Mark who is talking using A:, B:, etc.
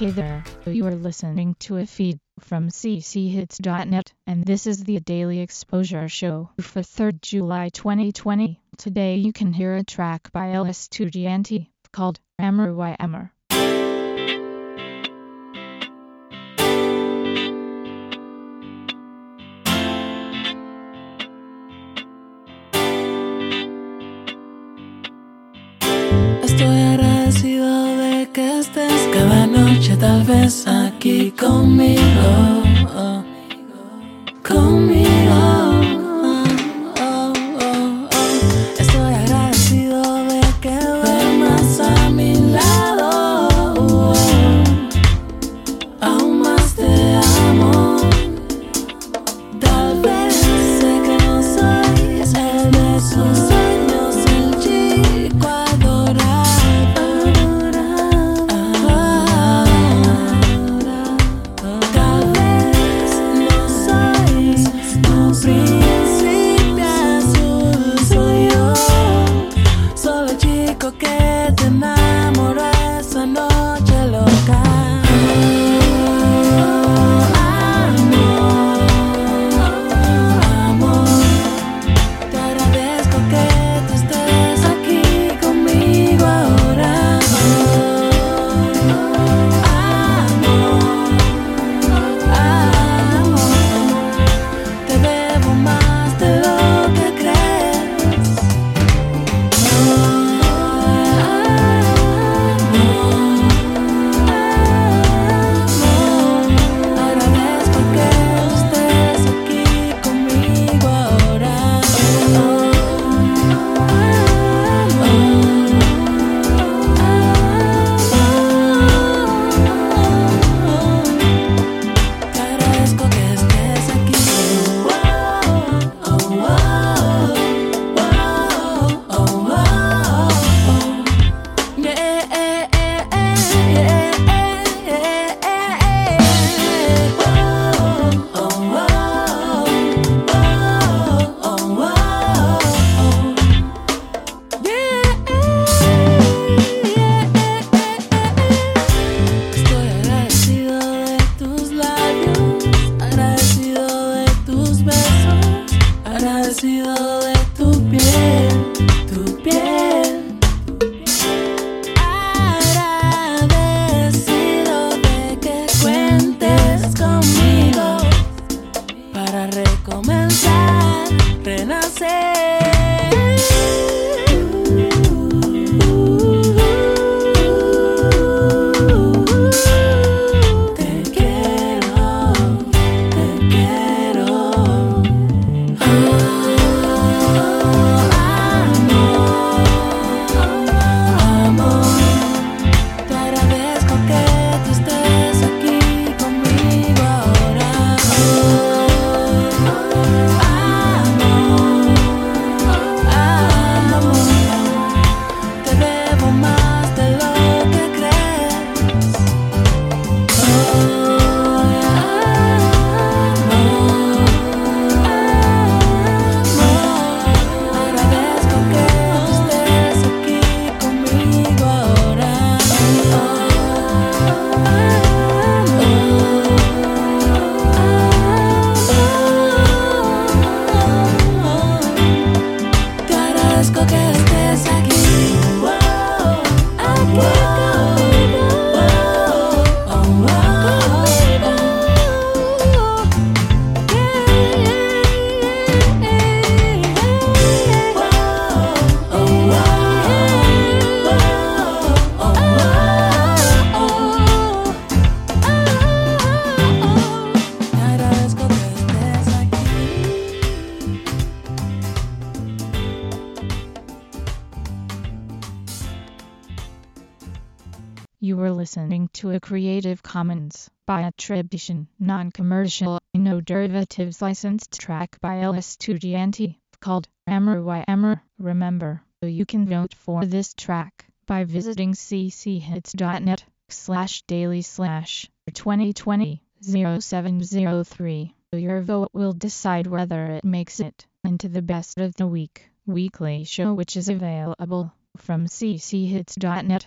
A: Hey there, you are listening to a feed from cchits.net, and this is the Daily Exposure Show for 3rd July 2020. Today you can hear a track by Ellis Tugianti called Ammer Why Ammer.
B: Estoy tal vez aquí conmigo. Agradecido de tu piel, tu piel. asco, qué tristeza
A: You were listening to a Creative Commons by attribution, non-commercial, no derivatives licensed track by Tugianti called Ammer Why Ammer. Remember, you can vote for this track by visiting cchits.net slash daily slash 2020 0703. Your vote will decide whether it makes it into the best of the week weekly show which is available from cchits.net